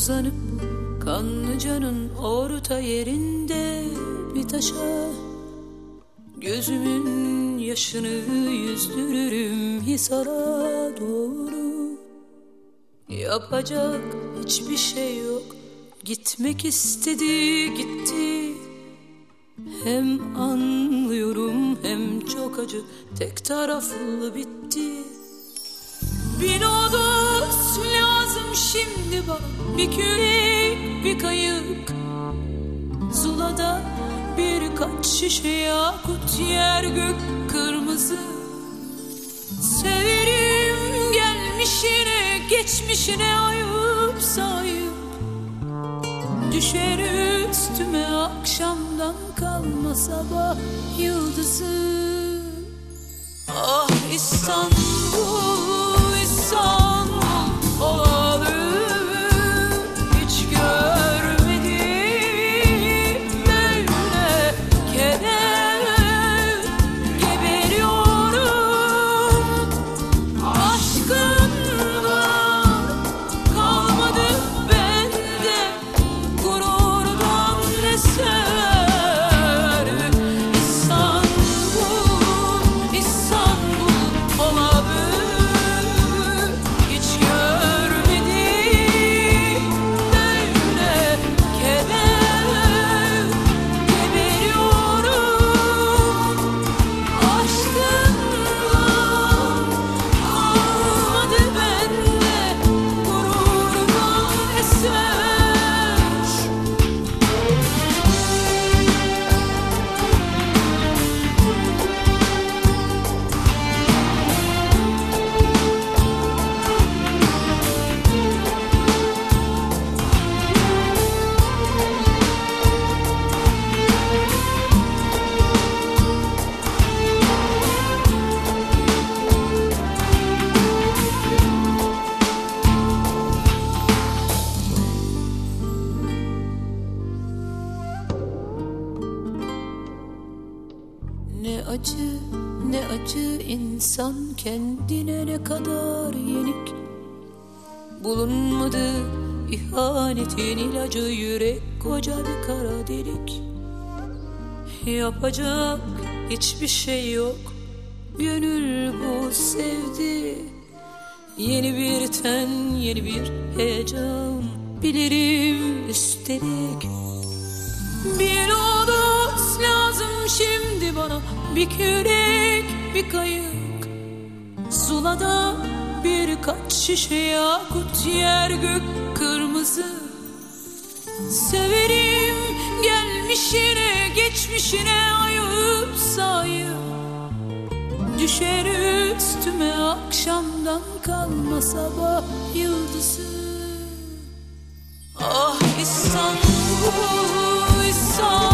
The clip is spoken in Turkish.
Uzanıp kanlıcanın orta yerinde bir taşa Gözümün yaşını yüzdürürüm Hisar'a doğru. Yapacak hiçbir şey yok. Gitmek istedi gitti. Hem anlıyorum hem çok acı. Tek taraflı bitti şimdi bana Bir kürek bir kayık. Zula'da birkaç şişe yakut Yer gök kırmızı. Severim gelmişine geçmişine ayıp sayıp. Düşer üstüme akşamdan kalma sabah yıldızı. Ah İstanbul, İstanbul acı ne acı insan kendine ne kadar yenik. Bulunmadı ihanetin ilacı yürek koca bir kara delik. Yapacak hiçbir şey yok Gönül bu sevdi. Yeni bir ten yeni bir heyecan Bilirim üstelik bir bana Bir kürek bir kayık. Zula'da birkaç şişe yakut Yer gök kırmızı. Severim gelmişine geçmişine ayıp sayıp Düşer üstüme akşamdan kalma sabah yıldızı. Ah İstanbul, İstanbul